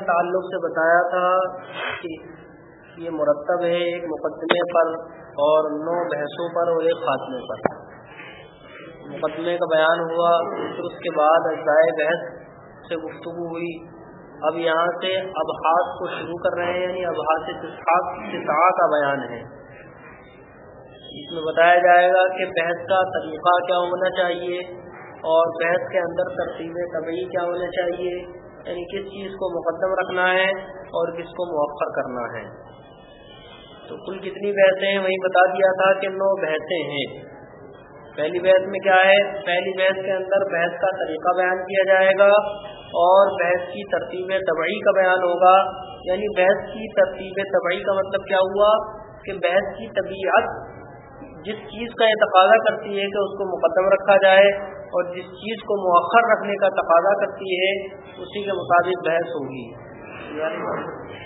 تعلق سے بتایا تھا کہ یہ مرتب ہے ایک مقدمے پر اور نو بحثوں پر اور ایک خاتمے پر۔ مقدمے کا بیان ہوا، پھر اس کے بعد اجزائے بحث سے گفتگو ہوئی۔ اب یہاں سے ابحاث کو شروع کر رہے ہیں یعنی ابحاث سطح کا بیان ہے۔ اس میں بتایا جائے گا کہ بحث کا طریقہ کیا ہونا چاہیے اور بحث کے اندر ترتیب طبعی کیا ہونا چاہیے۔ یعنی کس چیز کو مقدم رکھنا ہے اور کس کو مؤخر کرنا ہے۔ تو کل کتنی بحثیں ہیں؟ وہی بتا دیا تھا کہ نو بحثیں ہیں۔ پہلی بحث میں کیا ہے؟ پہلی بحث کے اندر بحث کا طریقہ بیان کیا جائے گا اور بحث کی ترتیب طبعی کا بیان ہوگا۔ یعنی بحث کی ترتیب طبعی کا مطلب کیا ہوا؟ کہ بحث کی طبیعت جس چیز کا یہ تقاضا کرتی ہے کہ اس کو مقدم رکھا جائے اور جس چیز کو مؤخر رکھنے کا تقاضا کرتی ہے، اسی کے مطابق بحث ہوگی۔ یعنی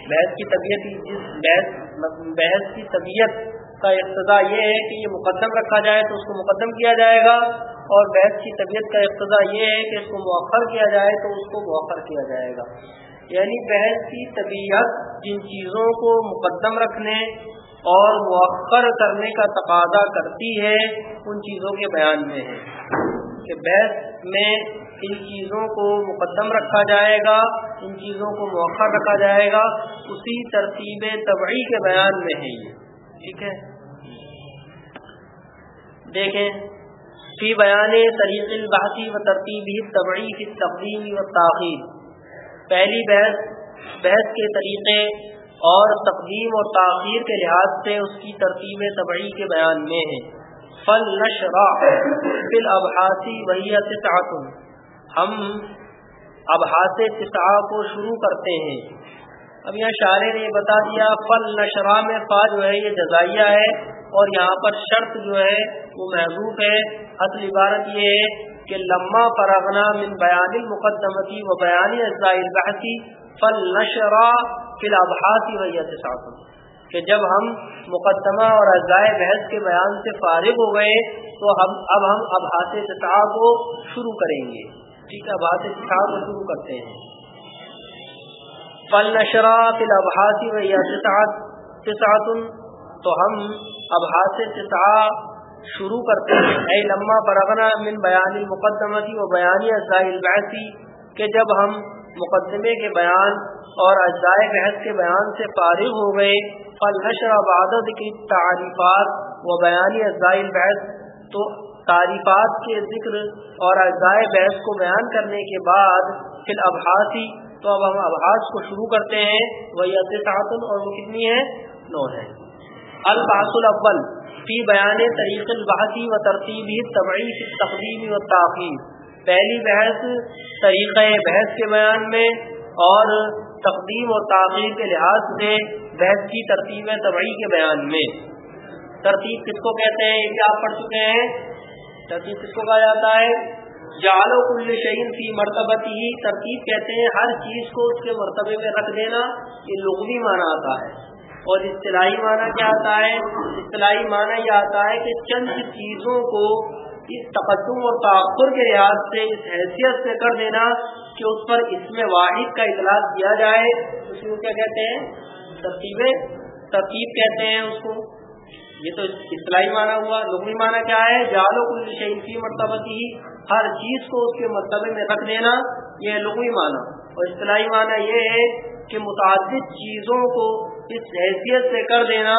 بحث کی طبیعت جس بحث بحث کی طبیعت کا اقتضا یہ ہے کہ یہ مقدم رکھا جائے تو اس کو مقدم کیا جائے گا اور بحث کی طبیعت کا اقتضا یہ ہے کہ اس کو مؤخر کیا جائے تو اس کو مؤخر کیا جائے گا۔ یعنی بحث کی طبیعت جن چیزوں کو مقدم رکھنے اور مؤخر کرنے کا تقاضا کرتی ہے ان چیزوں کے بیان میں ہے کہ بحث میں ان چیزوں کو مقدم رکھا جائے گا، ان چیزوں کو مؤخر رکھا جائے گا، اسی ترتیب طبعی کے بیان میں ہے یہ۔ ٹھیک ہے؟ دیکھیں، فی بیان طریق البحثی و ترتیب طبعی کی تقدیم و تاخیر پہلی بحث بحث کے طریقے اور تقدیم اور تاخیر کے لحاظ سے اس کی ترتیب طبعی کے بیان میں ہے۔ فل نشرا فل ابحاسی وحیت ہم ابحاث فسا کو شروع کرتے ہیں۔ اب یہاں شاعر نے بتا دیا فل نشرا میں فا جو ہے یہ جزائیہ ہے اور یہاں پر شرط جو ہے وہ محضوب ہے۔ اصل عبارت یہ ہے کہ لمحہ فراغنا من بیان المقدمتی و بیانی اجزاء البحثی فل نشرا فل ابحاسی ویت کہ جب ہم مقدمہ اور اجزائے بحث کے بیان سے فارغ ہو گئے، تو ہم اب ہم ابحاث سطح کو شروع کریں گے۔ ٹھیک ہے، ابحاث سطح کو شروع کرتے ہیں۔ فل نشرا فل ابحاسی ویت تو ہم ابحاث سطح شروع کرتے ہیں۔ اے لمحہ برغنا من بیان المقدمتی و بیانی اجزائے البحثی کہ جب ہم مقدمے کے بیان اور اجزائے بحث کے بیان سے فارغ ہو گئے۔ فل نشر عبادت کی تعریفات و بیانی اجزائے بحث تو تعریفات کے ذکر اور اجزائے بحث کو بیان کرنے کے بعد پھر ابحاثی تو اب ہم ابحاث کو شروع کرتے ہیں۔ وہی تعطن اور وہ کتنی ہے؟ نو ہے۔ الباس الاول فی بیان طریق البحثی و ترتیبی طبعی تقدیمی و تاخیر پہلی بحث طریقہ بحث کے بیان میں اور تقدیم اور تاخیر کے لحاظ سے بحث کی ترتیب طبعی کے بیان میں۔ ترتیب کس کو کہتے ہیں؟ کیا آپ پڑھ چکے ہیں؟ ترتیب کس کو کہا جاتا ہے؟ جال و کل شعین فی مرتبتی۔ ہی ترتیب کہتے ہیں ہر چیز کو اس کے مرتبے میں رکھ دینا، یہ لغوی معنی آتا ہے۔ اور اصطلاحی معنی کیا آتا ہے؟ اصطلاحی معنی یہ آتا ہے کہ چند چیزوں کو اس تقدم اور تاخر کے لحاظ سے، اس حیثیت سے کر دینا کہ اس پر اس میں واحد کا اطلاع دیا جائے، اس کو کیا کہتے ہیں؟ ترتیب ترتیب کہتے ہیں اس کو۔ یہ تو اصطلاحی معنی ہوا۔ لغوی معنی کیا ہے؟ جالو کل شیفی مرتبہ کی ہر چیز کو اس کے مرتبے میں رکھ دینا، یہ لغوی معنی۔ اور اصطلاحی معنی یہ ہے کہ متعدد چیزوں کو اس حیثیت سے کر دینا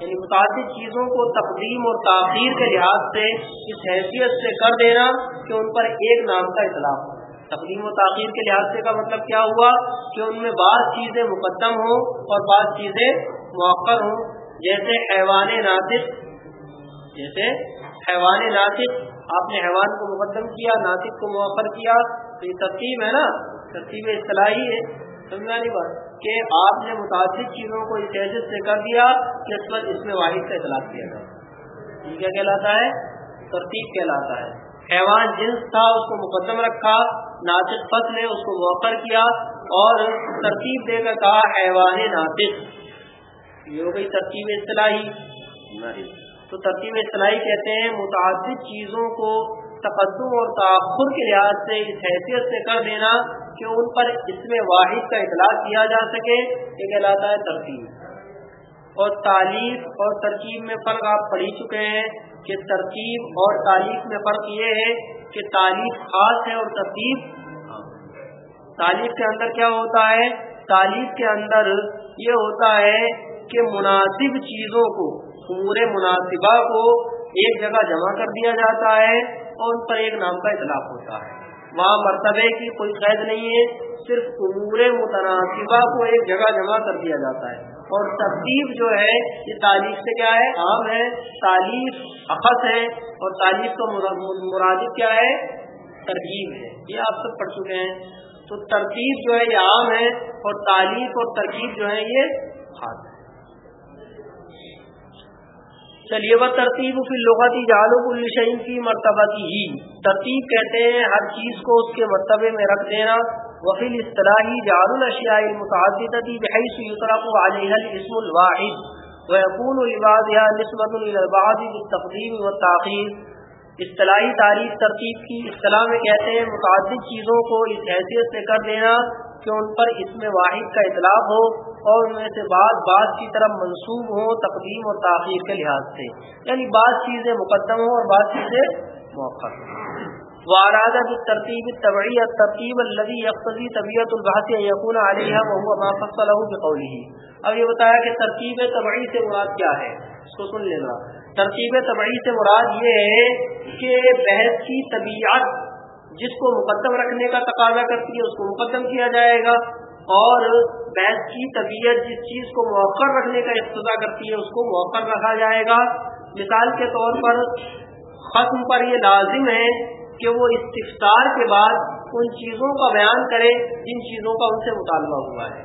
یعنی متعدد چیزوں کو تقدیم اور تاخیر کے لحاظ سے اس حیثیت سے کر دینا کہ ان پر ایک نام کا اطلاع ہو۔ تقدیم و تاخیر کے لحاظ سے کا مطلب کیا ہوا کہ ان میں بعض چیزیں مقدم ہوں اور بعض چیزیں موقع ہوں۔ جیسے حیوان ناطق، جیسے حیوان ناطق، آپ نے حیوان کو مقدم کیا، ناطق کو مؤخر کیا، تو یہ ترتیب ہے نا ترتیب اصطلاحی ہے۔ سمجھا نہیں بات؟ کہ آپ نے متعدد چیزوں کو اس حیثیت سے کر دیا کہ اس پر اس میں واحد کا اطلاع کیا جائے۔ یہ کیا کہلاتا ہے؟ ترتیب کہلاتا ہے۔ حیوان جنس تھا، اس کو مقدم رکھا ناطق فصل نے اس کو موقر کیا اور ترتیب دے کر کہا، حیوان ناطق۔ یہ ہو گئی ترتیب اصطلاحی۔ تو ترتیب اصطلاحی کہتے ہیں، متعدد چیزوں کو تقدم اور تاخر کے لحاظ سے، اس حیثیت سے کر دینا کہ ان پر اس میں واحد کا اطلاع کیا جا سکے۔ یہ کہلاتا ہے ترتیب۔ اور تعلیف اور ترکیب میں فرق آپ پڑھی چکے ہیں کہ ترتیب اور تعلیف میں فرق یہ ہے کہ تعلیف خاص ہے اور ترتیب تعلیف کے اندر کیا ہوتا ہے؟ تعلیف کے اندر یہ ہوتا ہے کہ مناسب چیزوں کو، پورے مناسبہ کو ایک جگہ جمع کر دیا جاتا ہے اور ان پر ایک نام کا اطلاق ہوتا ہے۔ وہاں مرتبے کی کوئی قید نہیں ہے، صرف امور متناسبہ کو ایک جگہ جمع کر دیا جاتا ہے۔ اور ترتیب جو ہے، یہ تعلیف سے کیا ہے؟ عام ہے۔ تعلیف اخذ ہے اور تعلیف کا مراد کیا ہے؟ ترکیب ہے۔ یہ آپ سب پڑھ چکے ہیں۔ تو ترتیب جو ہے یہ عام ہے اور تعلیف اور ترکیب جو ہے یہ خاص ہے۔ چلیے وہ ترتیب کی لغتی جالب الشعین کی مرتبہ کی ہی ترتیب کہتے ہیں، ہر چیز کو اس کے مرتبے میں رکھ دینا۔ وفیل اصطلاحی جال الشیاء متعددی بحیث یطرق علیہ الاسم الواحد۔ ويكون لبعضها نسبة إلى البعض بالتقديم والتأخير اصطلاحی تعریف ترتیب کی۔ اصطلاح میں کہتے ہیں، متعدد چیزوں کو اس حیثیت سے کر دینا کہ ان پر اس میں واحد کا اطلاق ہو اور ان میں سے بعض بعض کی طرف منسوب ہو تقدیم اور تاخیر کے لحاظ سے۔ یعنی بعض چیزیں مقدم ہوں اور بعض چیزیں موقع وارادہ کی ترتیب طبعی ترتیب الذي يقتضي طبیعت البحث یقون علیہ وهو ما فصله بقوله۔ اب یہ بتایا کہ ترتیب طبعی سے مراد کیا ہے، اس کو سن لینا۔ ترتیب طبعی سے مراد یہ ہے کہ بحث کی طبیعت جس کو مقدم رکھنے کا تقاضا کرتی ہے، اس کو مقدم کیا جائے گا اور بحث کی طبیعت جس چیز کو موخر رکھنے کا اقتدا کرتی ہے، اس کو موخر رکھا جائے گا۔ مثال کے طور پر ختم پر یہ لازم ہے کہ وہ استفطار کے بعد ان چیزوں کا بیان کرے جن چیزوں کا ان سے مطالبہ ہوا ہے۔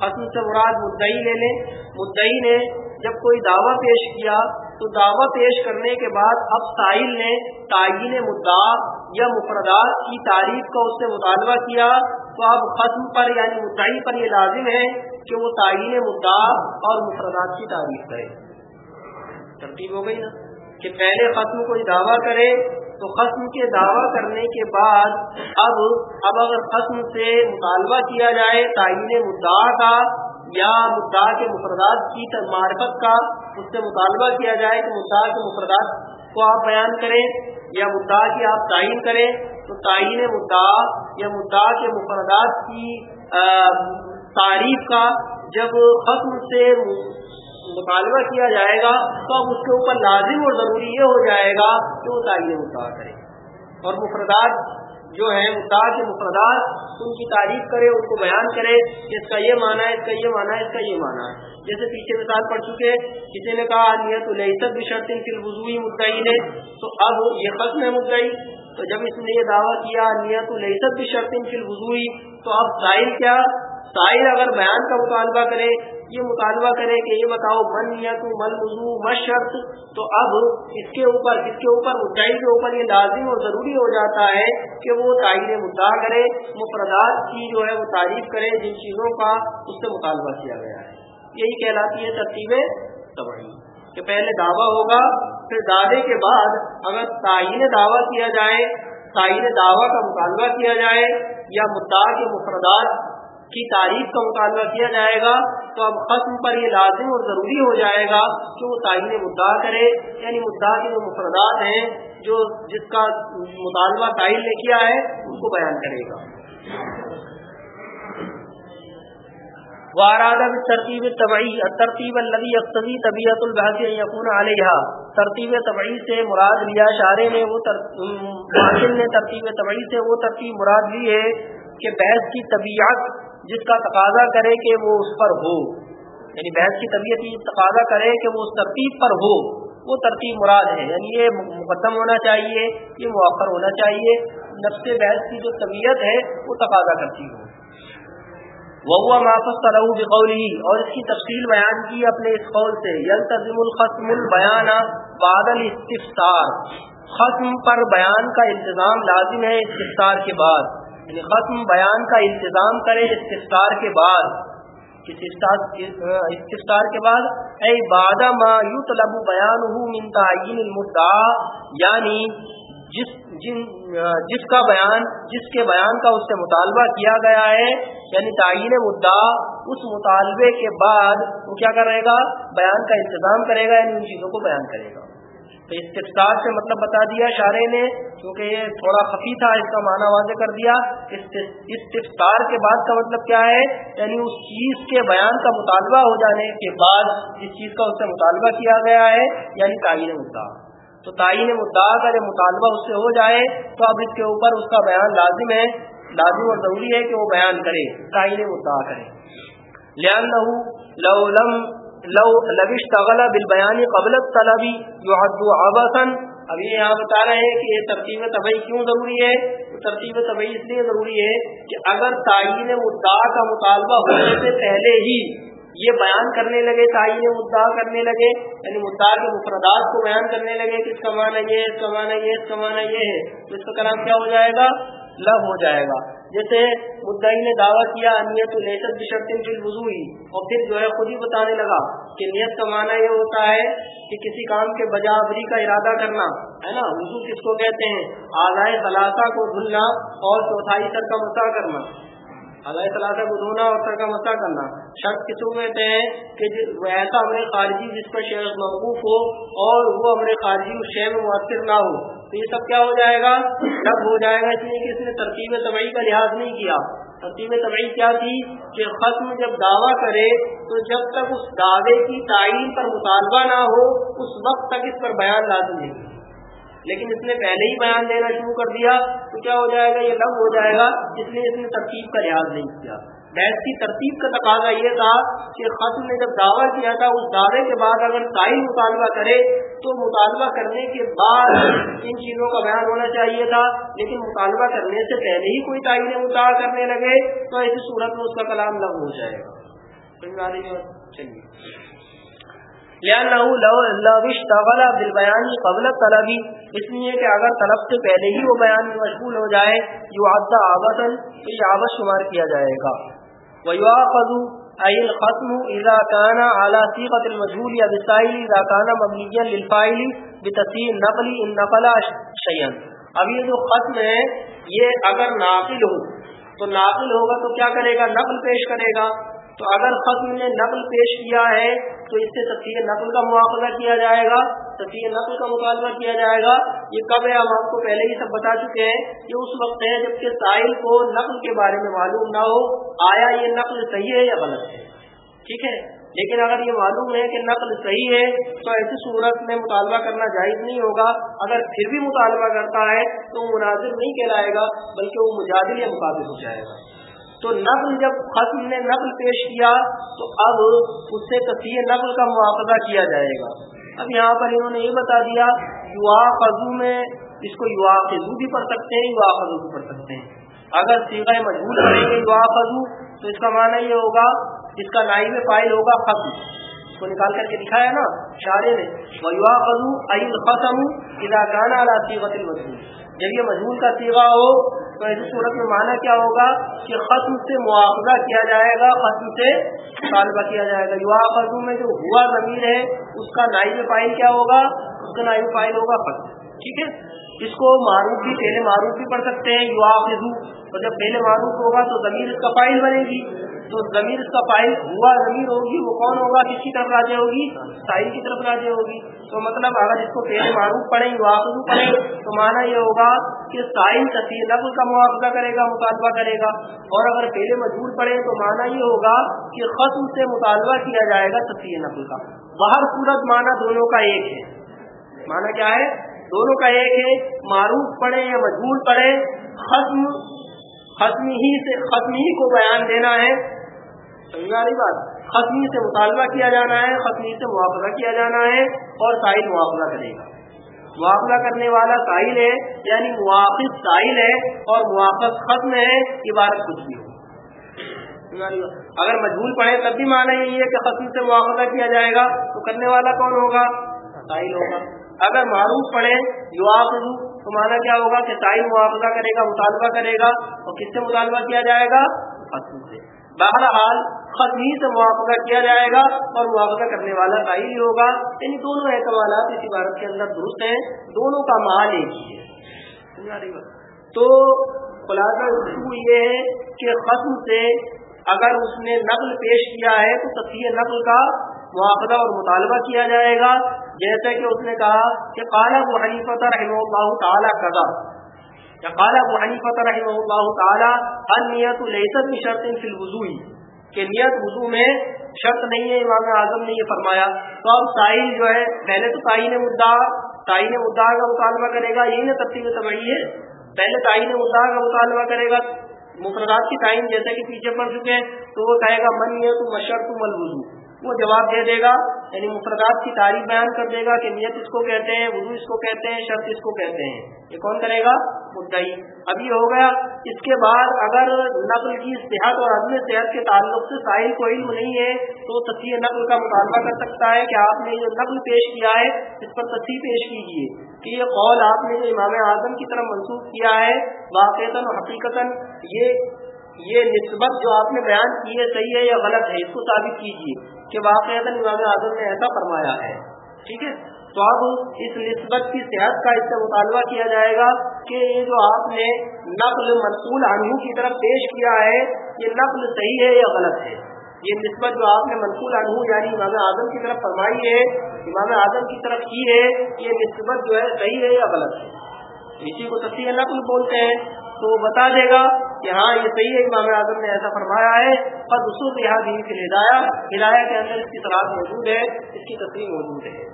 ختم سے مراد مدعی لے لیں۔ مدعی نے جب کوئی دعویٰ پیش کیا تو دعویٰ پیش کرنے کے بعد اب ساحل نے تعین مدعا یا مفردات کی تعریف کا اس سے مطالبہ کیا۔ تو اب ختم پر یعنی مدعی پر یہ لازم ہے کہ وہ تعین مدعا اور مفردات کی تعریف کرے۔ ترتیب ہو گئی نا۔ کہ پہلے ختم کوئی دعویٰ کرے تو ختم کے دعویٰ کرنے کے بعد اب اب اگر ختم سے مطالبہ کیا جائے تعین مدعا کا یا مدعا کے مفردات کی معرفت کا اس سے مطالبہ کیا جائے کہ مدعا کے مفردات کو آپ بیان کریں یا مدعا کی آپ تعین کریں، تو تعین مدعا یا مدعا کے مفردات کی تعریف کا جب ختم سے مطالبہ کیا جائے گا، تو اب اس کے اوپر لازم اور ضروری یہ ہو جائے گا کہ وہ تعین مدعا کرے اور مفردات جو ہے مدعا کے مفردات، ان کی تعریف کرے ان کو بیان کرے کہ اس کا یہ معنی ہے، اس کا یہ معنی ہے، اس کا یہ معنی ہے۔ جیسے پیچھے مثال پڑ چکے کسی نے کہا نیت الحصت بھی فی الوضوئی مدعی نے تو اب یہ ختم ہے مدعی۔ تو جب اس نے یہ دعویٰ کیا نیت الحصت بھی فی الوضوئی تو اب سائل کیا؟ سائل اگر بیان کا مطالبہ کرے یہ مطالبہ کرے کہ یہ بتاؤ، من یا تو من وضو مشرط تو اب اس کے اوپر، اس کے اوپر، مدعی کے اوپر یہ لازم اور ضروری ہو جاتا ہے کہ وہ تعین مدعا کرے، مفردات کی جو ہے وہ تعریف کرے، جن چیزوں کا اس سے مطالبہ کیا گیا ہے۔ یہی کہلاتی ہے ترتیبیں تبڑی کہ پہلے دعویٰ ہوگا، پھر دعوے کے بعد اگر تعین دعویٰ کیا جائے، تعین دعویٰ کا مطالبہ کیا جائے یا مدعا کے مفردات کی تعریف کا مطالبہ کیا جائے گا تو اب ختم پر یہ لازم اور ضروری ہو جائے گا کہ وہ تعین مدعا کرے یعنی مدعا کے جو مفردات ہیں، جو جس کا مطالبہ تعین نے کیا ہے، اس کو بیان کرے گا۔ وارادہ ترتیب طبعی ترتیب الذي يقتضي طبیعت البحث یقون علیہ ترتیب طبعی سے مراد لیا شارے نے، وہ ترتیب نے ترتیب طبعی سے وہ ترتیب مراد لی ہے کہ بحث کی طبیعت جس کا تقاضا کرے کہ وہ اس پر ہو یعنی بحث کی طبیعت یہ تقاضا کرے کہ وہ اس ترتیب پر ہو، وہ ترتیب مراد ہے یعنی یہ مقدم ہونا چاہیے، یہ مؤخر ہونا چاہیے، نفس بحث کی جو طبیعت ہے، وہ تقاضا کرتی ہو۔ وہ مافس طلح بقول ہی اور اس کی تفصیل بیان کی اپنے اس قول سے یلتظم الختم البیان بادل استفطار ختم پر بیان کا انتظام لازم ہے استفطار کے بعد۔ یعنی ختم بیان کا انتظام کرے استفطار کے بعد۔ استفطار کے بعد اے بادہ ما یو طلب بیان ہوں من تعین المدعا یعنی جس جن جس کا بیان جس کے بیان کا اس سے مطالبہ کیا گیا ہے یعنی تعین مدعا، اس مطالبے کے بعد وہ کیا کرے گا؟ بیان کا انتظام کرے گا یعنی ان چیزوں کو بیان کرے گا۔ تو استفسار سے مطلب بتا دیا شارے نے کیونکہ یہ تھوڑا خفی تھا، اس کا معنی واضح کر دیا۔ استفسار کے بعد کا مطلب کیا ہے؟ یعنی اس چیز کے بیان کا مطالبہ ہو جانے کے بعد جس چیز کا اس سے مطالبہ کیا گیا ہے یعنی تعین مدعا۔ تو تعین مدعا کا جب مطالبہ اس سے ہو جائے، تو اب اس کے اوپر اس کا بیان لازم ہے، لازم اور ضروری ہے کہ وہ بیان کرے، تعین مدعا کرے۔ لم لو لوش تغلا بل بیانی قبل طلبی جو ابسن ابھی یہاں بتا رہے ہیں کہ یہ ترتیب طبی کیوں ضروری ہے؟ ترتیب طبی اس لیے ضروری ہے کہ اگر تعین مدعا کا مطالبہ ہونے سے پہلے ہی یہ بیان کرنے لگے، تعین مدعا کرنے لگے یعنی مدعا کے مفردات کو بیان کرنے لگے کہ اس کا معنی یہ اس کا معنی یہ اس کا معنی یہ ہے، تو اس کا کلام کیا ہو جائے گا؟ لب ہو جائے گا۔ جیسے مدعی نے دعویٰ کیا، نیت الحصت بشرطن فی الوضوئی۔ اور پھر جو ہے خود ہی بتانے لگا کہ نیت کا معنی یہ ہوتا ہے کہ کسی کام کے بجابری کا ارادہ کرنا، ہے نا؟ وضو کس کو کہتے ہیں؟ آزائے ثلاثہ کو دھلنا اور چوتھائی سر کا مسا کرنا۔ آزائے ثلاثہ کو دھونا اور سر کا مسا کرنا۔ شرط کس کو کہتے ہیں؟ کہ ایسا امر خارجی جس پر شیخ موقوف ہو اور وہ امر خارجی اس شہر میں مؤثر نہ ہو۔ تو یہ سب کیا ہو جائے گا؟ سب ہو جائے گا اس لیے کہ اس نے ترتیب طبعی کا لحاظ نہیں کیا۔ ترتیب طبعی کیا تھی کہ ختم جب دعویٰ کرے تو جب تک اس دعوے کی تعین پر مطالبہ نہ ہو، اس وقت تک اس پر بیان لازم نہیں۔ لیکن اس نے پہلے ہی بیان دینا شروع کر دیا تو کیا ہو جائے گا؟ یہ لب ہو جائے گا، اس لیے اس نے ترتیب کا لحاظ نہیں کیا۔ بحث کی ترتیب کا تقاضا یہ تھا کہ ختم نے جب دعویٰ کیا تھا، اس دعوے کے بعد اگر تعین مطالبہ کرے تو مطالبہ کرنے کے بعد ان چیزوں کا بیان ہونا چاہیے تھا۔ لیکن مطالبہ کرنے سے پہلے ہی کوئی تعین مطالعہ کرنے لگے تو ایسی صورت میں اس کا کلام لغ ہو جائے گا۔ چلیے۔ بیانی قبل طلبی اس لیے کہ اگر طلب سے پہلے ہی وہ بیان میں مشغول ہو جائے جو آبا آبتن تو یہ آبد شمار کیا جائے گا۔ ويؤاخذ، أي الختم إذا كان على صيغة المجهول يا بسائل إذا كان مبنيا للفاعل بتسهيل نقل إن نقل شيئا. اب یہ جو ختم ہے، یہ اگر ناقل ہو، تو ناقل ہوگا تو کیا کرے گا؟ نقل پیش کرے گا. تو اگر ختم نے نقل پیش کیا ہے، تو اس سے تفصیل نقل کا مواخذہ کیا جائے گا. تفصیل نقل کا مطالبہ کیا جائے گا، یہ کب ہے؟ ہم آپ کو پہلے ہی سب بتا چکے ہیں یہ اس وقت ہے جبکہ ساحل کو نقل کے بارے میں معلوم نہ ہو، آیا یہ نقل صحیح ہے یا غلط ہے؟ ٹھیک ہے؟ لیکن اگر یہ معلوم ہے کہ نقل صحیح ہے، تو ایسی صورت میں مطالبہ کرنا جائز نہیں ہوگا۔ اگر پھر بھی مطالبہ کرتا ہے، تو وہ مناظر نہیں کہلائے گا، بلکہ وہ مجادل یا مقابل ہو جائے گا۔ تو نقل جب ختم نے نقل پیش کیا، تو اب اس سے تصویر نقل کا مواخذہ کیا جائے گا۔ اب یہاں پر انہوں نے یہ بتا دیا یوا خزو میں اس کو یوا خزو بھی پڑھ سکتے ہیں یوا خزو بھی پڑھ سکتے ہیں۔ اگر سیگا مجبور کریں گے یوا خزو تو اس کا معنی یہ ہوگا، اس کا نائب فائل ہوگا ختم اس کو نکال کر کے دکھایا نا شارے نے یوا خزو عید ختم ادا گانا سیغت المجبور جب یہ مجبور کا سیوا ہو تو ایسی صورت میں معنی کیا ہوگا کہ ختم سے مواخذہ کیا جائے گا، ختم سے مطالبہ کیا جائے گا۔ یوا خزو میں جو ہوا ضمیر ہے، اس کا نائب فائل کیا ہوگا؟ اس کا نائب فائل ہوگا ختم ٹھیک ہے؟ اس کو معروف بھی پہلے معروف بھی پڑھ سکتے ہیں یوا خزو تو جب پہلے معروف ہوگا تو ضمیر اس کا فائل بنے گی۔ تو ضمیر اس کا فائل ہوا ضمیر ہوگی، وہ کون ہوگا؟ کس کی طرف راجے ہوگی؟ ساحل کی طرف راجے ہوگی۔ تو مطلب اگر اس کو پہلے معروف پڑھیں واقع پڑھیں، تو مانا یہ ہوگا کہ ساحل تصویر نقل کا مواقع کرے گا، مطالبہ کرے گا۔ اور اگر پہلے مجبور پڑھے تو مانا یہ ہوگا کہ ختم سے مطالبہ کیا جائے گا تصویر نقل کا۔ باہر صورت مانا دونوں کا ایک ہے۔ مانا کیا ہے؟ دونوں کا ایک ہے، معروف پڑھے یا مجبور پڑھے ختم ختم ہی سے ختم ہی کو بیان دینا ہے۔ سمجھ بات؟ ختمی سے مطالبہ کیا جانا ہے، ختمی سے موافقہ کیا جانا ہے اور ساحل موافقہ کرے گا۔ موافقہ کرنے والا ساحل ہے یعنی موافق ساحل ہے اور موافق ختم ہے، عبارت کچھ بھی ہو۔ اگر مجبور پڑھے تب بھی مانا یہی ہے کہ ختم سے موافقہ کیا جائے گا، تو کرنے والا کون ہوگا؟ ساحل ہوگا۔ اگر معروف پڑھے یو تو مانا کیا ہوگا؟ کہ ساحل موافقہ کرے گا، مطالبہ کرے گا، اور کس سے مطالبہ کیا جائے گا؟ ختم سے۔ بہرحال ختمی سے موافقہ کیا جائے گا اور موافقہ کرنے والا کا ہی ہوگا۔ یعنی دونوں اعتمادات اس عبارت کے اندر درست ہیں، دونوں کا مال ایک ہی ہے۔ تو خلاصہ یہ ہے کہ قسم سے اگر اس نے نقل پیش کیا ہے، تو تصویر نقل کا مواخذہ اور مطالبہ کیا جائے گا۔ جیسے کہ اس نے کہا کہ کالا ابو حنیفت رحمہ اللہ تعالیٰ کدا یا کالا ابو حنیفت رحمہ اللہ تعالیٰ، ہر نیت الحصت کی شرط فی الوضوئی۔ کہ نیت وضو میں شرط نہیں ہے، امام اعظم نے یہ فرمایا۔ تو اب ساحل جو ہے، پہلے تو تعین مدعا تعین مدعا کا مطالبہ کرے گا، یہی نا ترتیب تبعی ہے۔ پہلے تعین مدعا کا مطالبہ کرے گا۔ مفردات کی تعین جیسے کہ پیچھے پڑ چکے ہیں، تو وہ کہے گا، من یہ تو مشرط ملوزو وہ جواب دے دے گا یعنی مفردات کی تعریف بیان کر دے گا کہ نیت اس کو کہتے ہیں، وضو اس کو کہتے ہیں، شرط اس کو کہتے ہیں۔ یہ کون کرے گا؟ مدعی۔ اب یہ ہو گیا، اس کے بعد اگر نقل کی صحت اور عدم صحت کے تعلق سے ساحل کو علم نہیں ہے، تو تصویر نقل کا مطالبہ کر سکتا ہے کہ آپ نے جو نقل پیش کیا ہے، اس پر تصویر پیش کیجیے کہ یہ قول آپ نے جو امام اعظم کی طرف منسوخ کیا ہے واقع حقیقت یہ یہ نسبت جو آپ نے بیان کی ہے صحیح ہے یا غلط ہے، اس کو ثابت کیجیے کہ واقع امام اعظم نے ایسا فرمایا ہے۔ ٹھیک ہے؟ تو اب اس نسبت کی صحت کا اس سے مطالبہ کیا جائے گا کہ یہ جو آپ نے نقل منقول عنہ کی طرف پیش کیا ہے، یہ نقل صحیح ہے یا غلط ہے؟ یہ نسبت جو آپ نے منقول عنہ یعنی امام اعظم کی طرف فرمائی ہے، امام اعظم کی طرف کی ہے، یہ نسبت جو ہے صحیح ہے یا غلط ہے؟ اسی کو تفصیل نقل بولتے ہیں۔ تو وہ بتا دے گا کہ ہاں یہ صحیح ہے، امام اعظم نے ایسا فرمایا ہے خود اصول یہاں دین کی ہدایہ ہدایہ کے اندر اس کی صلاح موجود ہے، اس کی تصویر موجود ہے۔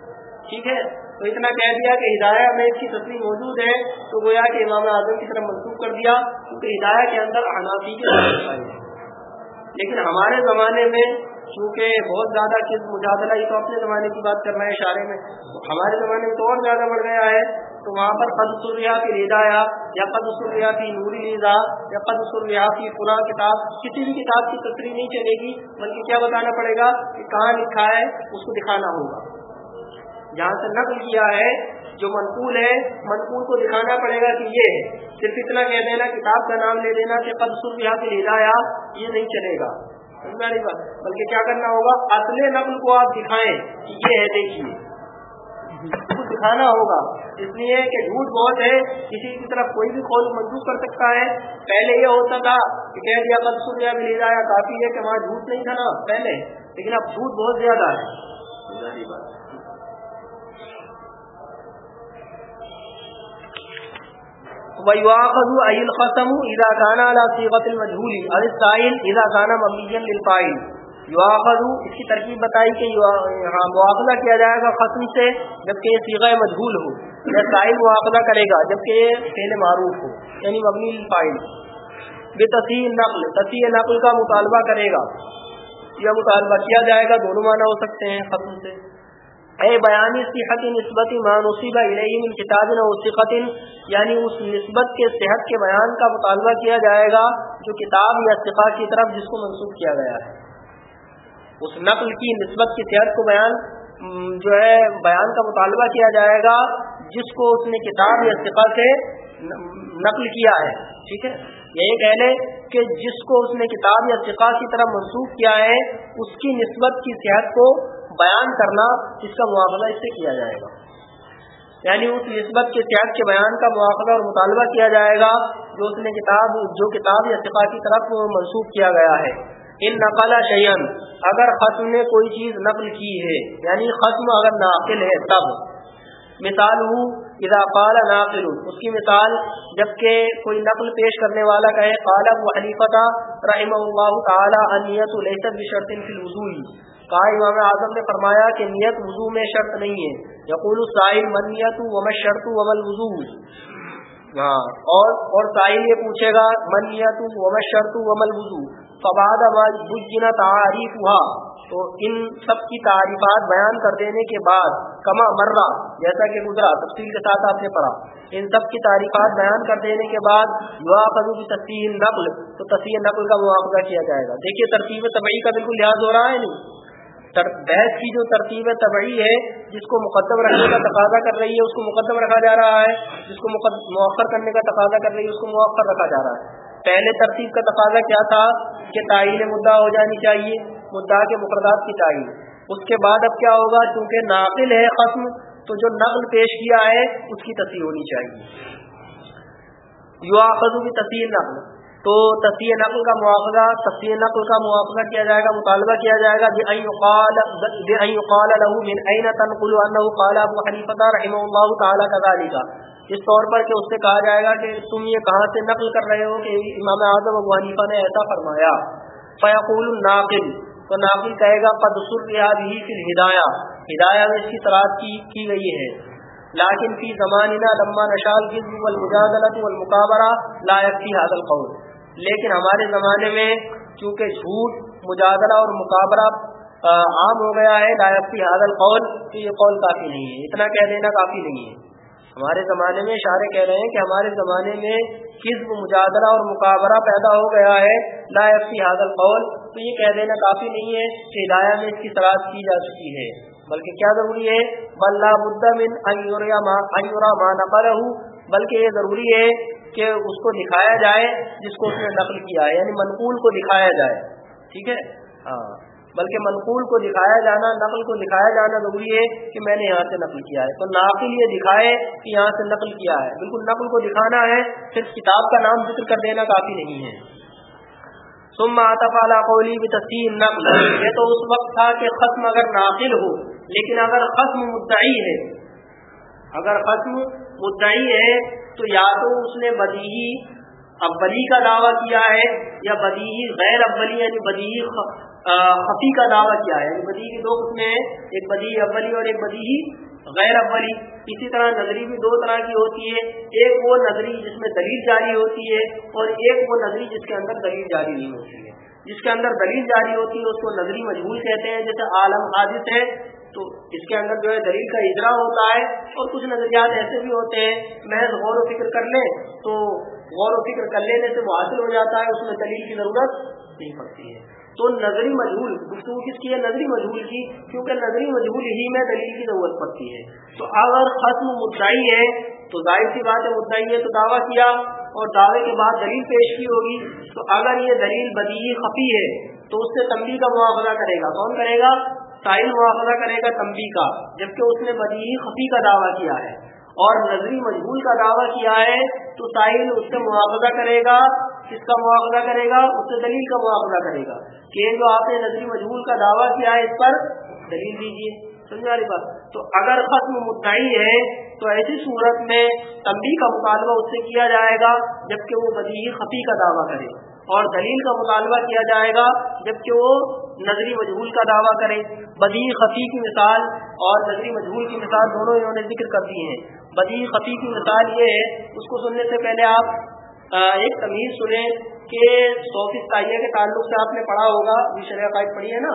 ٹھیک ہے؟ تو اتنا کہہ دیا کہ ہدایہ میں اس کی تصویر موجود ہے، تو گویا کہ امام اعظم کی طرف منسوخ کر دیا، کیونکہ ہدایہ کے اندر عنافی کے لیکن ہمارے زمانے میں، چونکہ بہت زیادہ کس مجادلہ، یہ تو اپنے زمانے کی بات کر رہے ہیں اشارے میں ہمارے زمانے میں تو اور زیادہ بڑھ گیا ہے۔ تو وہاں پر قد سریا کی ہدایہ یا قد سریا کی نوری رضا یا قد سریا کی کتاب، کسی بھی کتاب کی تصریح نہیں چلے گی، بلکہ کیا بتانا پڑے گا کہ کہاں لکھا ہے، اس کو دکھانا ہوگا۔ جہاں سے نقل کیا ہے، جو منقول ہے، منقول کو دکھانا پڑے گا کہ یہ ہے۔ صرف اتنا کہہ دینا، کتاب کا نام لے دینا کہ قد سریا کی ہدایہ یہ نہیں چلے گا۔ بلکہ کیا کرنا ہوگا، اصل نقل کو آپ دکھائیں کہ یہ ہے، دیکھیے۔ دکھانا ہوگا۔ اس لیے کہ جھوٹ بہت ہے کسی کی طرف کوئی بھی قول منسوخ کر سکتا ہے۔ پہلے یہ ہوتا تھا کہ کہہ دیا کل سن بھی لے کافی ہے کہ وہاں جھوٹ نہیں تھا نا پہلے۔ لیکن اب جھوٹ بہت زیادہ ہے۔ ويواخذ أي الخصم إذا كان على صيغة المجهول أو السائل إذا كان مبنيا للفاعل۔ یواخذ اس کی ترکیب بتائی کہ ہاں مواخذہ کیا جائے گا ختم سے جبکہ یہ سیغہ مجھول ہو، یا سائل مواخذہ کرے گا جبکہ یہ فعل معروف ہو یعنی مبنی فائل بے تصیح نقل تصیح نقل کا مطالبہ کرے گا۔ یا مطالبہ کیا جائے گا؟ دونوں معنی ہو سکتے ہیں، ختم سے۔ اے بیانی صحت نسبت مانوسیبہ من کتاب نصیقت یعنی اس نسبت کے صحت کے بیان کا مطالبہ کیا جائے گا، جو کتاب یا صفا کی طرف جس کو منسوخ کیا گیا ہے۔ اس نقل کی نسبت کی صحت کو بیان جو ہے، بیان کا مطالبہ کیا جائے گا، جس کو اس نے کتاب یا صفا سے نقل کیا ہے۔ ٹھیک ہے؟ یہ کہہ لے کہ جس کو اس نے کتاب یا صفا کی طرح منسوخ کیا ہے، اس کی نسبت کی صحت کو بیان کرنا، اس کا مواخذہ اس سے کیا جائے گا۔ یعنی اس نسبت کے صحت کے بیان کا مواخذہ اور مطالبہ کیا جائے گا، جو اس نے کتاب، جو کتاب یا صفا کی طرف منسوخ کیا گیا ہے۔ ان نقل شیئن، اگر ختم نے کوئی چیز نقل کی ہے یعنی ختم اگر ناقل ہے تب۔ مثال ہوں اذا قال ناقل، اس کی مثال جبکہ کوئی نقل پیش کرنے والا کہے، قال ابو حنیفہ رحمہ اللہ تعالی انیت لیست بشرط فی الوضوء۔ کہا امام اعظم نے فرمایا کہ نیت وضو میں شرط نہیں ہے۔ یقول السائل، من نیت و وما الشرط وما الوضو ہاں اور اور سائل یہ پوچھے گا، من نیت وما الشرط وما الوضو فباد بجنا تعریف ہوا تو ان سب کی تعریفات بیان کر دینے کے بعد، کما مرہ، جیسا کہ گزرا، تفصیل کے ساتھ آپ نے پڑھا۔ ان سب کی تعریفات بیان کر دینے کے بعد کی تصویر نقل۔ تو تصویر نقل کا مواخذہ کیا جائے گا۔ دیکھیے، ترتیب طبعی کا بالکل لحاظ ہو رہا ہے نہیں؟ بحث کی جو ترتیب طبعی ہے، جس کو مقدم رکھنے کا تقاضا کر رہی ہے، اس کو مقدم رکھا جا رہا ہے، جس کو مؤخر کرنے کا تقاضا کر رہی ہے، اس کو مؤخر رکھا جا رہا ہے۔ پہلے ترتیب کا تقاضا کیا تھا؟ کہ تعین مدعا ہو جانی چاہیے، مدعا کے مفردات کی تعین اس کے بعد اب کیا ہوگا؟ چونکہ ناقل ہے ختم، تو جو نقل پیش کیا ہے، اس کی تصویر ہونی چاہیے۔ یو آخذ بھی تصیر نقل۔ تو تصیر نقل کا موافقہ تصیر نقل کا موافقہ کیا جائے گا، مطالبہ کیا جائے گا ابو حنیفہ رحمہ اللہ تعالیٰ کا اس طور پر کہ اس سے کہا جائے گا کہ تم یہ کہاں سے نقل کر رہے ہو کہ امام اعظم ابو حنیفہ نے ایسا فرمایا۔ فیقول الناقل، تو ناقل کہے گا پدسر بھی پھر ہدایہ ہدایہ میں اس کی تلاش کی کی گئی ہے۔ لیکن فی زمانہ لما نشال والمجادلت والمقابرہ لا یکفی هذا القول۔ لیکن ہمارے زمانے میں چونکہ جھوٹ، مجادلہ اور مقابلہ عام ہو گیا ہے، لا یکفی هذا القول، تو یہ قول کافی نہیں ہے۔ اتنا کہہ دینا کافی نہیں ہے۔ ہمارے زمانے میں اشارے کہہ رہے ہیں کہ ہمارے زمانے میں قسم مجادلہ اور مقابلہ پیدا ہو گیا ہے، لا حاضل قول تو یہ کہہ دینا کافی نہیں ہے کہ ہدایہ میں اس کی تلاش کی جا چکی ہے۔ بلکہ کیا ضروری ہے؟ بلّہ بدمن ما نقل بلکہ یہ ضروری ہے کہ اس کو دکھایا جائے جس کو اس نے نقل کیا ہے یعنی منقول کو دکھایا جائے۔ ٹھیک ہے؟ ہاں۔ بلکہ منقول کو دکھایا جانا، نقل کو دکھایا جانا ضروری ہے کہ میں نے یہاں سے نقل کیا ہے۔ تو ناقل یہ دکھائے کہ یہاں سے نقل کیا ہے۔ بالکل نقل کو دکھانا ہے، صرف کتاب کا نام ذکر کر دینا کافی نہیں ہے۔ ثم عطف على قولی بتسین نقل۔ یہ تو اس وقت تھا کہ ختم اگر ناقل ہو، لیکن اگر ختم مدعی ہے، اگر ختم مدعی ہے تو یا تو اس نے بدیہی ابلی کا دعویٰ کیا ہے یا بدیہی غیر ابلی یعنی بدیہی خفی کا دعویٰ کیا ہے؟ یعنی بدی کی دو قسمیں ہیں، ایک بدی اولی اور ایک بدیہی غیر اولی اسی طرح نظری بھی دو طرح کی ہوتی ہے، ایک وہ نظری جس میں دلیل جاری ہوتی ہے اور ایک وہ نظری جس کے اندر دلیل جاری نہیں ہوتی ہے۔ جس کے اندر دلیل جاری ہوتی ہے، اس کو نظری مجبور کہتے ہیں، جیسے عالم حادث ہے تو اس کے اندر جو ہے دلیل کا اجرا ہوتا ہے اور کچھ نظریات ایسے بھی ہوتے ہیں، محض غور و فکر کر لیں تو غور و فکر کر لینے سے وہ حاصل ہو جاتا ہے، اس میں دلیل کی ضرورت نہیں پڑتی ہے۔ تو نظری مجہول، گفتگو کس کی ہے؟ نظری مجہول کی، کیونکہ نظری مجہول ہی میں دلیل کی ضرورت پڑتی ہے۔ تو اگر ختم مدعی ہے، تو ظاہر سی بات ہے مدعی ہے تو دعویٰ کیا اور دعوے کے بعد دلیل پیش کی ہوگی۔ تو اگر یہ دلیل بدی خفی ہے، تو اس سے تمبی کا موافظہ کرے گا۔ کون کرے گا؟ ساحل موافظہ کرے گا تمبی کا، جبکہ اس نے بدی خفی کا دعویٰ کیا ہے۔ اور نظری مجبور کا دعویٰ کیا ہے، تو ساحل اس سے معاوضہ کرے گا۔ کس کا معاوضہ کرے گا؟ اس سے دلیل کا معاوضہ کرے گا۔ کہ جو آپ نے نظری مجبور کا دعویٰ کیا ہے، اس پر دلیل دیجیے سمجھ والی بات۔ تو اگر ختم مدعی ہے، تو ایسی صورت میں تمبی کا مطالبہ اس سے کیا جائے گا، جبکہ وہ بدی خفی کا دعویٰ کرے۔ اور دلیل کا مطالبہ کیا جائے گا جبکہ وہ نظری مجبول کا دعویٰ کرے۔ بدی خفی کی مثال اور نظری مجبول کی مثال دونوں انہوں نے ذکر کر دی ہیں۔ بدی خفی کی مثال یہ ہے، اس کو سننے سے پہلے آپ ایک تمیز سنیں کہ صوفی تعیہ کے تعلق سے آپ نے پڑھا ہوگا شرح قائد پڑھی ہے نا؟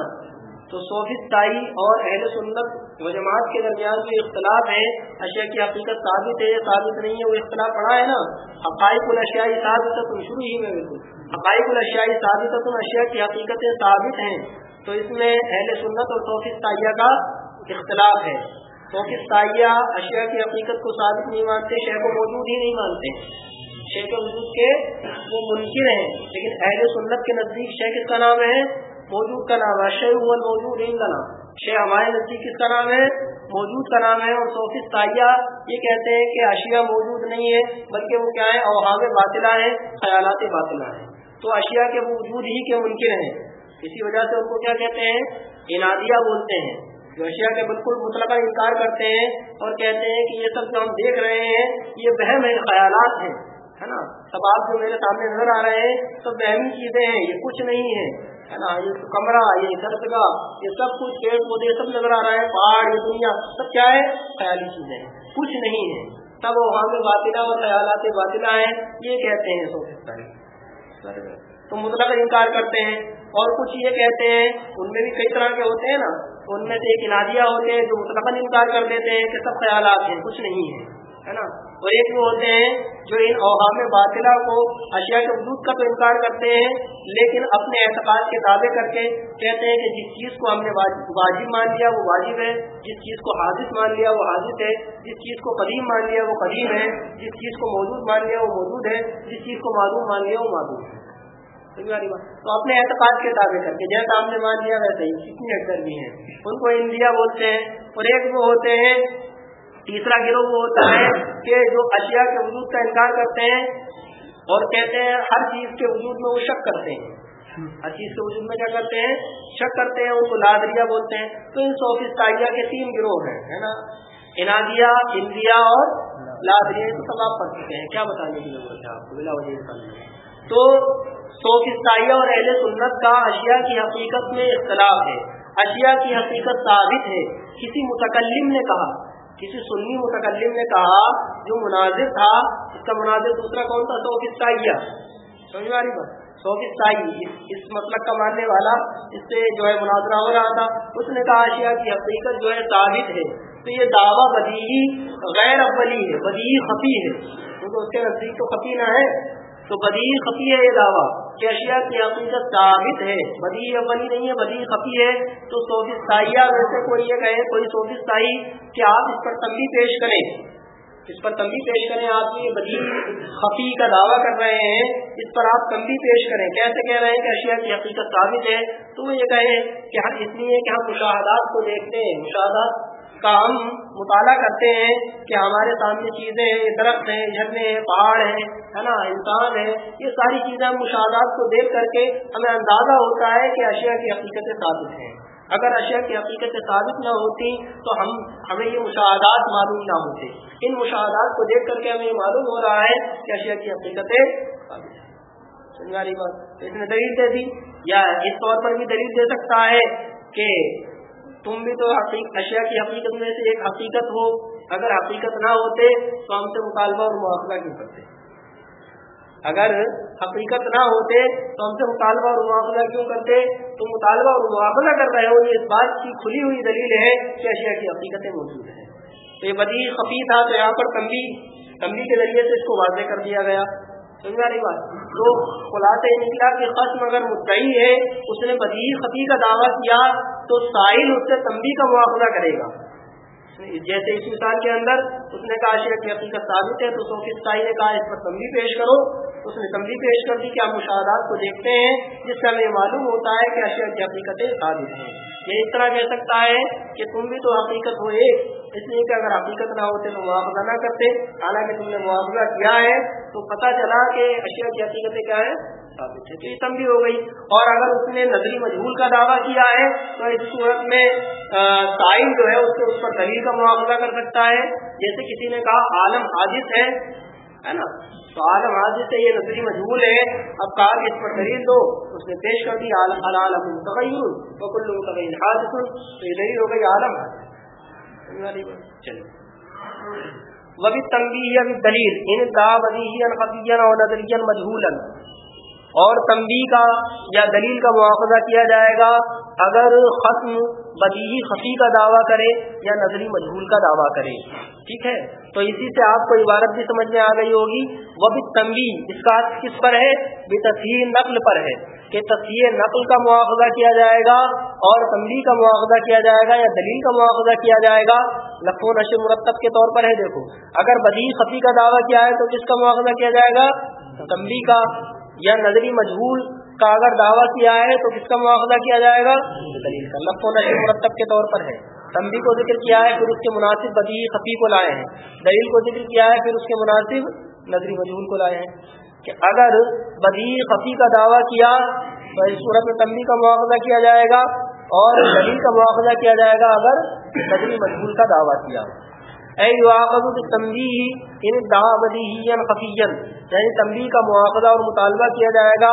تو صوفی تائی اور اہل سنت و جماعت کے درمیان جو اختلاف ہے، اشیاء کی حقیقت ثابت ہے ثابت نہیں ہے، وہ اختلاف پڑا ہے نا۔ حقائق الاشیائی ثابت تم شروع ہی میں بالکل حقائق الاشیائی ثابت تم اشیاء کی حقیقتیں ثابت ہیں۔ تو اس میں اہل سنت اور صوفی تعیہ کا اختلاف ہے۔ کیونکہ سایہ اشیاء کی حقیقت کو ثابت نہیں مانتے شے کو موجود ہی نہیں مانتے۔ شے کے وجود کے وہ منکر ہیں، لیکن اہل سنت کے نزدیک شے کس کا نام ہے، موجود کا نام ہے شے موجود ان کا نام۔ شے ہمارے نزدیک کس کا نام ہے؟ موجود کا نام ہے اور صوفی سایہ یہ کہتے ہیں کہ اشیاء موجود نہیں ہے بلکہ وہ کیا ہے اوہام باطلا ہیں، خیالات باطلا ہیں۔ تو اشیاء کے وجود ہی کے منکر ہیں۔ اسی وجہ سے ان کو کیا کہتے ہیں؟ انادیہ بولتے ہیں۔ جو اشیاء کے بالکل مطلقہ انکار کرتے ہیں اور کہتے ہیں کہ یہ سب جو ہم دیکھ رہے ہیں، یہ بہم ہے خیالات ہیں۔ ہے نا؟ سب آپ جو میرے سامنے نظر آ رہے ہیں، سب بہمی چیزیں ہیں، یہ کچھ نہیں ہے۔ ہے نا، یہ کمرہ، یہ درسگاہ، یہ سب کچھ پیڑ پودے سب نظر آ رہا ہے، پہاڑ، یہ دنیا، سب کیا ہے؟ خیالی چیزیں کچھ نہیں ہے۔ سب وہ ہم باطلا اور خیالات باطلا ہیں، یہ کہتے ہیں سو تو مطلق انکار کرتے ہیں۔ اور کچھ یہ کہتے ہیں، ان میں بھی کئی طرح کے ہوتے ہیں نا، ان میں سے ایک انادیہ ہوتے ہیں جو مطلق انکار کر دیتے ہیں کہ سب خیالات ہیں، کچھ نہیں ہے۔ ہے نا؟ اور ایک وہ ہوتے ہیں جو ان اوہام باطلا کو اشیاء کے وجود کا تو انکار کرتے ہیں، لیکن اپنے اعتقاد کے دعوے کر کے کہتے ہیں کہ جس چیز کو ہم نے واجب مان لیا وہ واجب ہے، جس چیز کو حادث مان لیا وہ حادث ہے، جس چیز کو قدیم مان لیا وہ قدیم ہے، جس چیز کو موجود مان لیا وہ موجود ہے، جس چیز کو معلوم مان لیا وہ معلوم ہے۔ تو اپنے اعتقاد کے دعوے کر کے جیسا ہم نے مان لیا ویسے ہی کتنی اکثر بھی ہیں۔ ان کو انڈیا بولتے ہیں اور ایک وہ ہوتے ہیں تیسرا گروہ وہ ہوتا ہے کہ جو اشیاء کے وجود کا انکار کرتے ہیں اور کہتے ہیں ہر چیز کے وجود میں وہ شک کرتے ہیں۔ ہر چیز کے وجود میں کیا کرتے ہیں؟ شک کرتے ہیں، ان کو لادریا بولتے ہیں۔ تو ان سوفسٹائیا کے تین گروہ ہیں، ہے نا؟ انادیا انڈیا اور لادریا تو سب آپ پڑھ چکے ہیں۔ کیا بتانے کی ضرورت ہے آپ کو؟ بلا وجہ تو سوفسٹائیا اور اہل سنت کا اشیاء کی حقیقت میں اختلاف ہے۔ اشیاء کی حقیقت ثابت ہے۔ کسی متکلم نے کہا کسی سنی متکلم نے کہا جو مناظر تھا، اس کا مناظر دوسرا کون تھا؟ سوفسٹائیا سمجھ والی بات؟ سوفسٹائی اس مطلب کا ماننے والا، اس سے جو ہے مناظرہ ہو رہا تھا۔ اس نے کہا اشیاء کی حقیقت جو ہے ثابت ہے۔ تو یہ دعویٰ بدی غیر اولی ہے بدی خفی ہے۔ کیونکہ اس کے نزدیک تو خفی نہ ہے۔ تو بدی خفی ہے یہ دعویٰ۔ کہ اشیاء کی حقیقت ثابت ہے۔ بدی اولی نہیں ہے، بدی خفی ہے۔ تو سوفسٹائیا ویسے کوئی یہ کہے، کوئی سوفسٹائی کہ آپ اس پر تنبی پیش کریں۔ اس پر تنبی پیش کریں آپ یہ بدی خفی کا دعویٰ کر رہے ہیں۔ اس پر آپ تنبی پیش کریں۔ کیسے کہہ رہے ہیں کہ اشیاء کی حقیقت ثابت ہے؟ تو وہ یہ کہیں کہ ہم اس لیے کہ ہم مشاہدات کو دیکھتے ہیں۔ مشاہدات کا ہم مطالعہ کرتے ہیں کہ ہمارے سامنے چیزیں ہیں، درخت ہیں، جھرنے ہیں، پہاڑ ہیں، ہے نا، انسان ہے یہ ساری چیزیں مشاہدات کو دیکھ کر کے ہمیں اندازہ ہوتا ہے کہ اشیاء کی حقیقتیں ثابت ہیں۔ اگر اشیاء کی حقیقتیں ثابت نہ ہوتی تو ہم، ہمیں یہ مشاہدات معلوم نہ ہوتے۔ ان مشاہدات کو دیکھ کر کے ہمیں یہ معلوم ہو رہا ہے کہ اشیاء کی حقیقتیں ثابت ہیں۔ اس نے دلیل دے دی، یا اس طور پر بھی دلیل دے سکتا ہے کہ تم بھی تو اشیاء کی حقیقت میں سے ایک حقیقت ہو۔ اگر حقیقت نہ ہوتے تو ہم سے مطالبہ اور مواخلہ کیوں کرتے؟ اگر حقیقت نہ ہوتے تو ہم سے مطالبہ اور مواخلہ کیوں کرتے؟ تو مطالبہ اور مواخلہ کر رہے ہو، یہ اس بات کی کھلی ہوئی دلیل ہے کہ اشیاء کی حقیقتیں موجود ہیں۔ تو یہ بدی خفی تھا تو یہاں پر تمبی تمبی کے ذریعے سے اس کو واضح کر دیا گیا۔ سمجھا رہی بات؟ تو خلاصہ نکلا کہ قسم اگر مدعی ہے، اس نے بدی خفی کا دعویٰ کیا، تو ساحل اس سے تمبی کا مواخذہ کرے گا۔ جیسے اس مثال کے اندر اس نے کہا، شرک کی حقیقت ثابت ہے، تو سوفی سائی نے کہا، اس پر تمبی پیش کرو۔ اس نے تمبی پیش کر دی کہ آپ مشاہدات کو دیکھتے ہیں؟ جس سے ہمیں معلوم ہوتا ہے کہ اشیاء کی حقیقتیں ثابت ہیں۔ یہ اس طرح کہہ سکتا ہے کہ تم بھی تو حقیقت ہو ایک۔ اس لیے کہ اگر حقیقت نہ ہوتے تو معاوضہ نہ کرتے۔ حالانکہ تم نے معاوضہ کیا ہے تو پتہ چلا کہ اشیاء کی حقیقتیں کیا ہے ثابت ہے تو یہ تمبی ہو گئی۔ اور اگر اس نے نظری مجبور کا دعویٰ کیا ہے تو اس صورت میں سائن جو ہے، اس سے اس پر دلیل کا معاوضہ کر سکتا ہے۔ جیسے کسی نے کہا، عالم حادث ہے ہے نا؟ تو عالم حاضر سے یہ نظری مجبول ہے، اب کہا کہ اس پر دلیل دو، اس نے پیش کر دی عالم العالم متغیر وکل متغیر حادث، تو یہ دلیل ہو گئی عالم۔ چلیے وبی تنگی یا دلیل ان دا بدی اور نظری مجہول اور تنبی کا یا دلیل کا مواخذہ کیا جائے گا، اگر ختم بدی خفی کا دعویٰ کرے یا نظری مجھول کا دعویٰ کرے۔ ٹھیک ہے؟ تو اسی سے آپ کو عبارت بھی سمجھ میں آ گئی ہوگی۔ وہ بھی تنبی اس کا کس پر ہے؟ بے تصویر نقل پر ہے کہ تصویر نقل کا مواخذہ کیا جائے گا اور تنبی کا مواخذہ کیا جائے گا یا دلیل کا مواخذہ کیا جائے گا؟ لکھو نشر مرتب کے طور پر ہے۔ دیکھو، اگر بدی خفی کا دعویٰ کیا ہے تو کس کا مواخذہ کیا جائے گا؟ تنبی کا یا نظری مجہول کا اگر دعویٰ کیا ہے تو کس کا مواخذہ کیا جائے گا؟ دلیل کا۔ لف و نشر مرتب کے طور پر ہے۔ تمبی کو ذکر کیا ہے پھر اس کے مناسب بدی خفی کو لائے ہیں۔ دلیل کو ذکر کیا ہے پھر اس کے مناسب نظری مجہول کو لائے ہیں۔ کہ اگر بدی خفی کا دعویٰ کیا تو اس صورت میں تمبی کا مواخذہ کیا جائے گا اور دلیل کا مواخذہ کیا جائے گا اگر نظری مجہول کا دعویٰ کیا۔ تمبی ان دعوی یعنی تمبی کا مواخذہ اور مطالبہ کیا جائے گا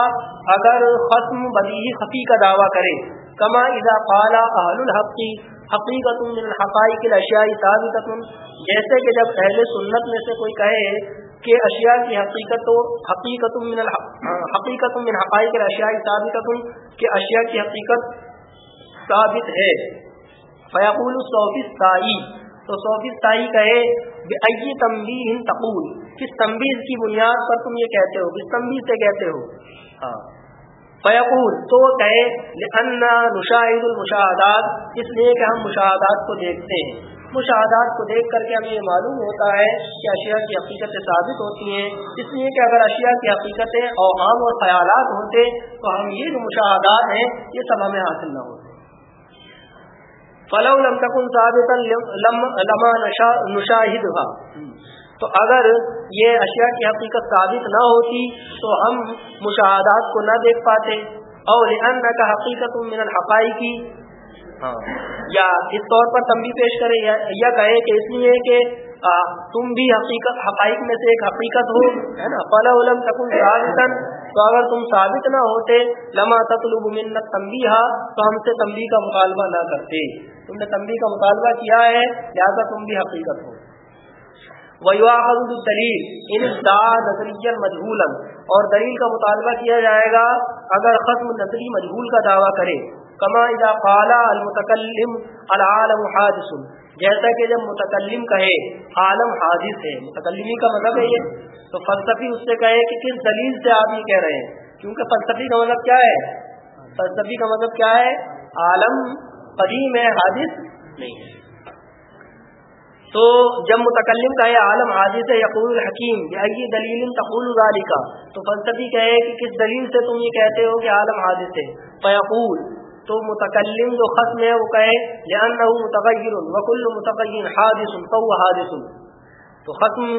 اگر ختم بدی خفی کا دعویٰ کرے. کما اذا قال اہل الحق کی حقیقت من الحقائق الاشیاء ثابتۃ. جیسے کہ جب اہل سنت میں سے کوئی کہے کہ اشیاء کی حقیقت حقیقت من حقیقت من حقائق الاشیاء ثابتۃ کہ اشیاء کی حقیقت ثابت ہے. فیقول الصوفی السائی تو صوفی السائی کہے بأي تنبیہ تقول کس تنبیہ کی بنیاد پر تم یہ کہتے ہو؟ کس تنبیہ سے کہتے ہو؟ ہاں۔ فیقول، تو کہے نشاہد المشاہدات، اس لیے کہ ہم مشاہدات کو دیکھتے ہیں۔ مشاہدات کو دیکھ کر کے ہمیں یہ معلوم ہوتا ہے کہ اشیاء کی حقیقتیں ثابت ہوتی ہیں۔ اس لیے کہ اگر اشیاء کی حقیقتیں اوہام اور خیالات ہوتے تو ہم یہ جو مشاہدات ہیں، یہ سب ہمیں حاصل نہ ہوتے۔ فلو لم تکن ثابتا لما نشاہدها تو اگر یہ اشیاء کی حقیقت ثابت نہ ہوتی تو ہم مشاہدات کو نہ دیکھ پاتے اور ان کا حقیقت من الحقائق. کی یا اس طور پر تم بھی پیش کرے یا کہے کہ اس لیے کہ تم بھی حقیقت حقائق میں سے ایک حقیقت ہو، ہے نا؟ فلا علم تکن تو اگر تم ثابت نہ ہوتے، لما تطلب منت تنبیہ تو ہم سے تمبی کا مطالبہ نہ کرتے۔ تم نے تمبی کا مطالبہ کیا ہے، لہٰذا تم بھی حقیقت ہو۔ دلیل ان مجھول اور دلیل کا مطالبہ کیا جائے گا، اگر ختم نظری مجھول کا دعویٰ کرے کما اذا قال المتکلم العالم حادث. جیسا کہ جب متکلم کہے، عالم حادث ہے، متکلمی کا مطلب ہے یہ، تو فلسفی اس سے کہے کہ کس دلیل سے آپ یہ کہہ رہے ہیں؟ کیونکہ فلسفی کا مطلب کیا ہے؟ فلسفی کا مطلب کیا ہے؟ عالم قدیم ہے، حادث نہیں ہے. تو جب متکلم کا یہ عالم حادث یقول الحکیم، یہ دلیل تقول ذالکا. تو فلسفی کہے کہ کس دلیل سے تم یہ کہتے ہو کہ عالم حادث ہے؟ فیقول تو متکلم جو ختم ہے وہ کہے لأنه متغیر وکل متغیر حادث فهو حادث. تو ختم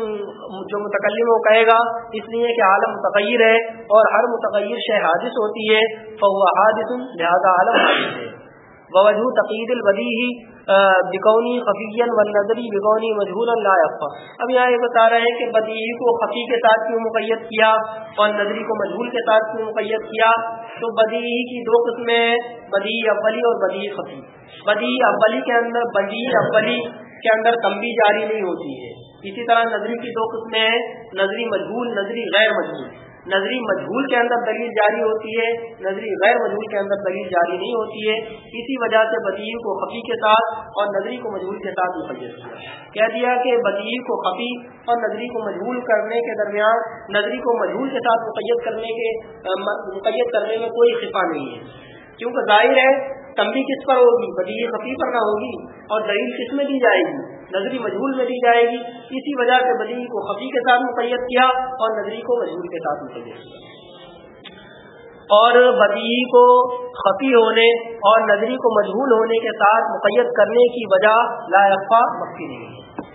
جو متکلم وہ کہے گا، اس لیے کہ عالم متغیر ہے اور ہر متغیر شے حادث ہوتی ہے، فهو حادث، لہذا عالم حادث ہے۔ ووجہ تقید البدی ہی بکونی خفیین و نظری بکونی مجھول اللہ اب یہاں یہ بتا رہے ہیں کہ بدی کو خفی کے ساتھ کیوں مقید کیا اور نظری کو مجھول کے ساتھ کیوں مقید کیا؟ تو بدی کی دو قسمیں بدی اولی اور بدی خفی. بدی اولی کے اندر بدی اولی کے اندر تمبی جاری نہیں ہوتی ہے۔ اسی طرح نظری کی دو قسمیں ہیں نظری مجھول نظری غیر مجھول نظری مجھول کے اندر دلیل جاری ہوتی ہے، نظری غیر مجھول کے اندر دلیل جاری نہیں ہوتی ہے۔ اسی وجہ سے بدیل کو خفی کے ساتھ اور نظری کو مجھول کے ساتھ مقید کیا۔ کہہ دیا کہ بدیل کو خفی اور نظری کو مجھول کرنے کے درمیان، نظری کو مجھول کے ساتھ مقید کرنے کے، مقید کرنے میں کوئی خفا نہیں ہے۔ کیونکہ ظاہر ہے تمبی کس پر ہوگی؟ بدی خفی پر نہ ہوگی اور دلیل کس میں دی جائے گی؟ نظری مجبور میں دی جائے گی۔ اسی وجہ سے بدی کو خفی کے ساتھ مقید کیا اور نظری کو مجبور کے ساتھ مقید کیا۔ اور بدی کو خفی ہونے اور نظری کو مجبول ہونے کے ساتھ مقید کرنے کی وجہ لا مخفی نہیں۔ ہے